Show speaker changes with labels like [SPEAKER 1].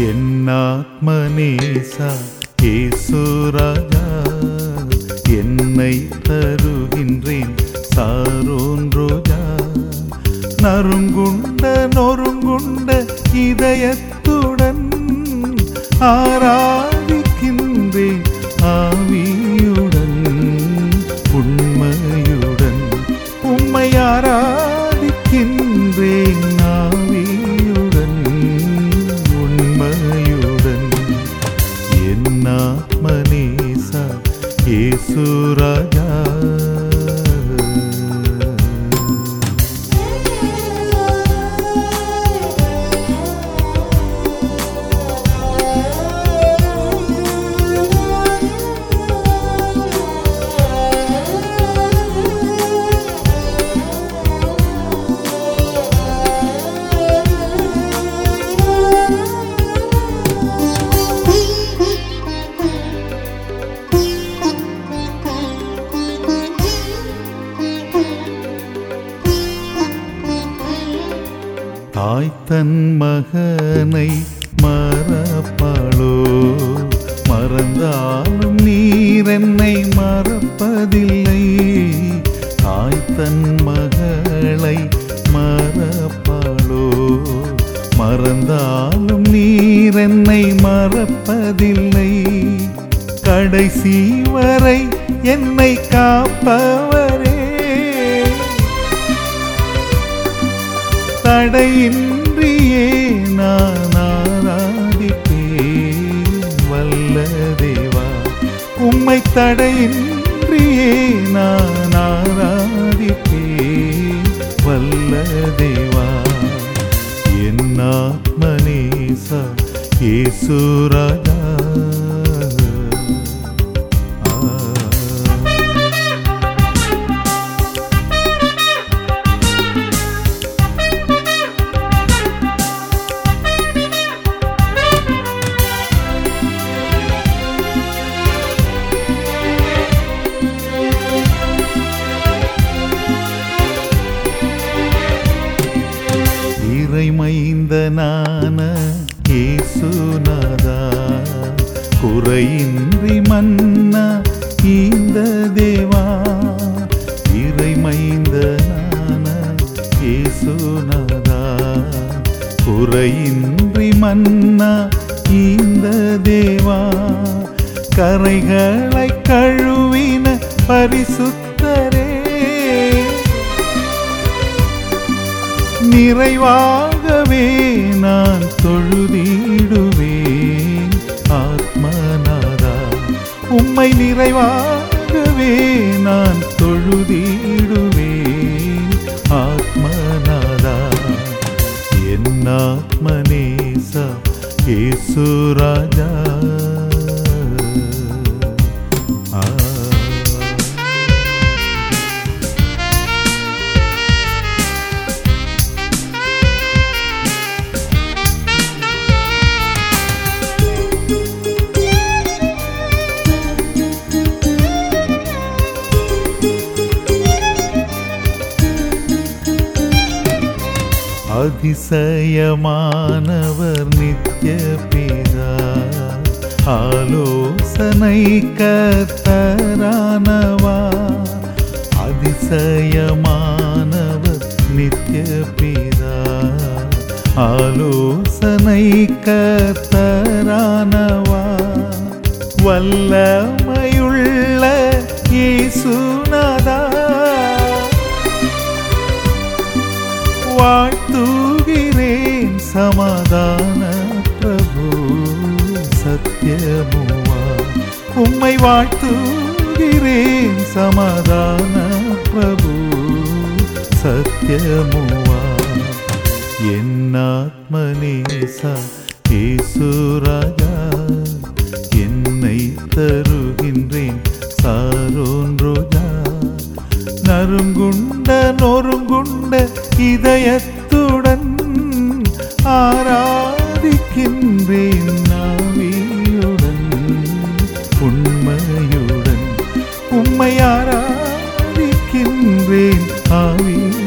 [SPEAKER 1] என் ஆத்மநேசா என்னை தருகின்றேன் சாரோன்றோஜா நறுங்குண்ட நொறுங்குண்ட இதயத்துடன் ஆராதிக்கின்றேன் ஆ ஏசுராஜா தாய்த்தன் மகனை மறப்பாளோ? மறந்தாலும் நீர் என்னை மறப்பதில்லை. தாய்த்தன் மகளை மறப்பாளோ? மறந்தாலும் நீர் என்னை மறப்பதில்லை. கடைசி வரை என்னை காப்பவரே தடையின்றியே நான் ஆராதிப்பேன். வல்ல தேவா உம்மை தடையின்றியே நான் ஆராதிப்பேன். வல்ல தேவா என் ஆத்மனேசா ஏசுராஜா இறைமைந்தனான ஏசுநாதா குறையின்றி மன்னா இந்த தேவா. இறைமைந்தனான ஏசுநாதா குறையின்றி மன்னா இந்த தேவா. கரைகளை கழுவின பரிசுத்தரே. நிறைவா நிறைவாகவே நான் தொழுதிடுவேன். ஆத்மநாதா உம்மை நிறைவாகவே நான் தொழுதிடுவேன். ஆத்மநாதா என் ஆத்மநேசா ஏசுராஜா ஆ அதிசயமானவர் நித்திய பிதா. ஆலோசனை கத்தரானவா அதிசயமானவர் நித்திய பிதா. ஆலோசனை கத்தரானவா வல்லமையுள்ள இயேசு வாழ்த்துகிறேன் சமாதான பிரபு. சத்தியமுவா உம்மை வாழ்த்துகிறேன் சமாதான பிரபு. சத்தியமுவா என் ஆத்மனேசா ஈசுராஜா என்னை தரு. ஆராதிக்கின்றேன் நாவியுடன் உண்மையுடன். உம்மை ஆராதிக்கின்றேன் ஆவியுடன்.